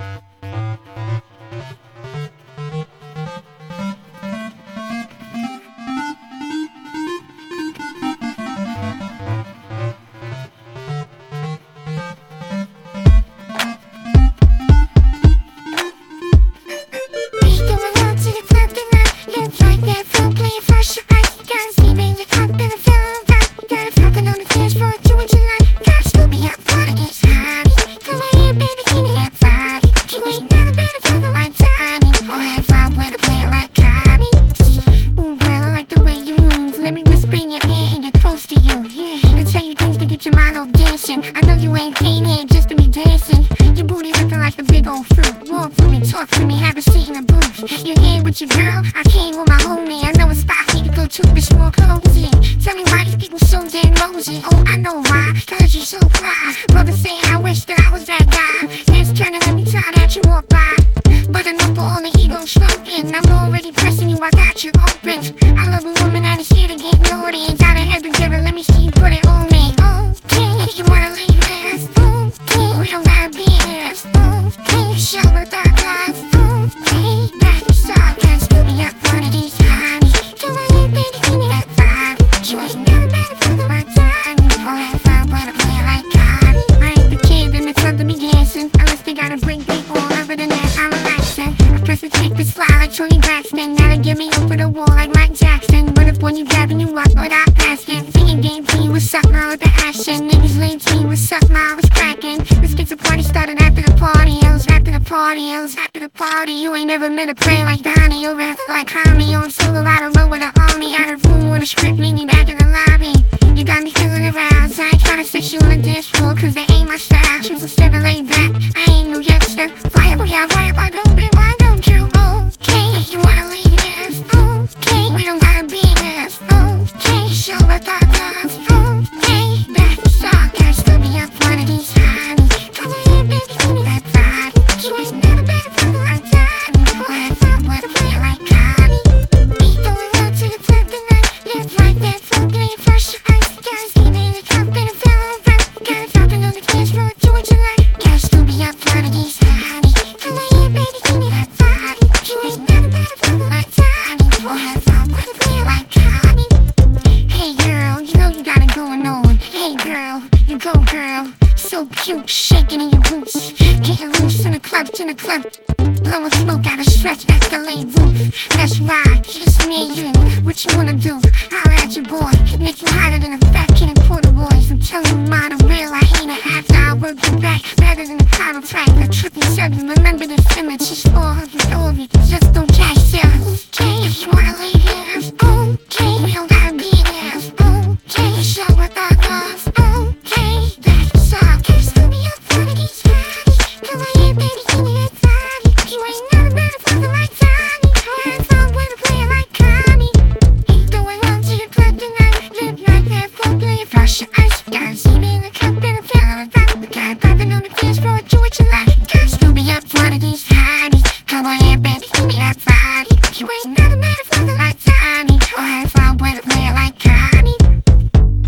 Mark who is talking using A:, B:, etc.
A: We I know you ain't came here just to be dancing. Your booty looking like a big old fruit. Walk for me, talk for me, have a seat in the booth. You're here with your girl, I came with my homie. I know a spot we can go to, bitch, more cozy. Tell me why these people so damn nosy. Oh, I know why, cause you're so fly. Brother saying I wish that I was that guy. Hands turning me time that you walk by. But enough for all the ego smoking. I'm already pressing you, I got you open. I love a You ain't never better for the time. Oh, have fun when I play like. I ain't the kid. Unless they gotta bring people over the net, I'm relaxing. I press the take the slide like Toni Braxton. Now they get me over the wall like Mike Jackson. But if when you grabbing you up without asking, party, the party. You ain't never meant to play like Donnie or rap like. On solo out of row with the army. Out of room with a script, meet me back in the lobby. You got me feeling around. I ain't to set you on the dance floor, cause they ain't my style. Choose a seven laid back. I So cute, shaking in your boots. Getting loose in the club, in the club. Blowing smoke out of stretch, escalate roof. That's right, just me and you. What you wanna do? Holler at your boy. Make you hotter than a fat kid in quarter boys. I'm telling you, mine are real. I hate it after I work you back. Better than a track. A triple seven. Remember this image. It's 400 over. It. Just don't cash sales. Okay, if you wanna leave You ain't never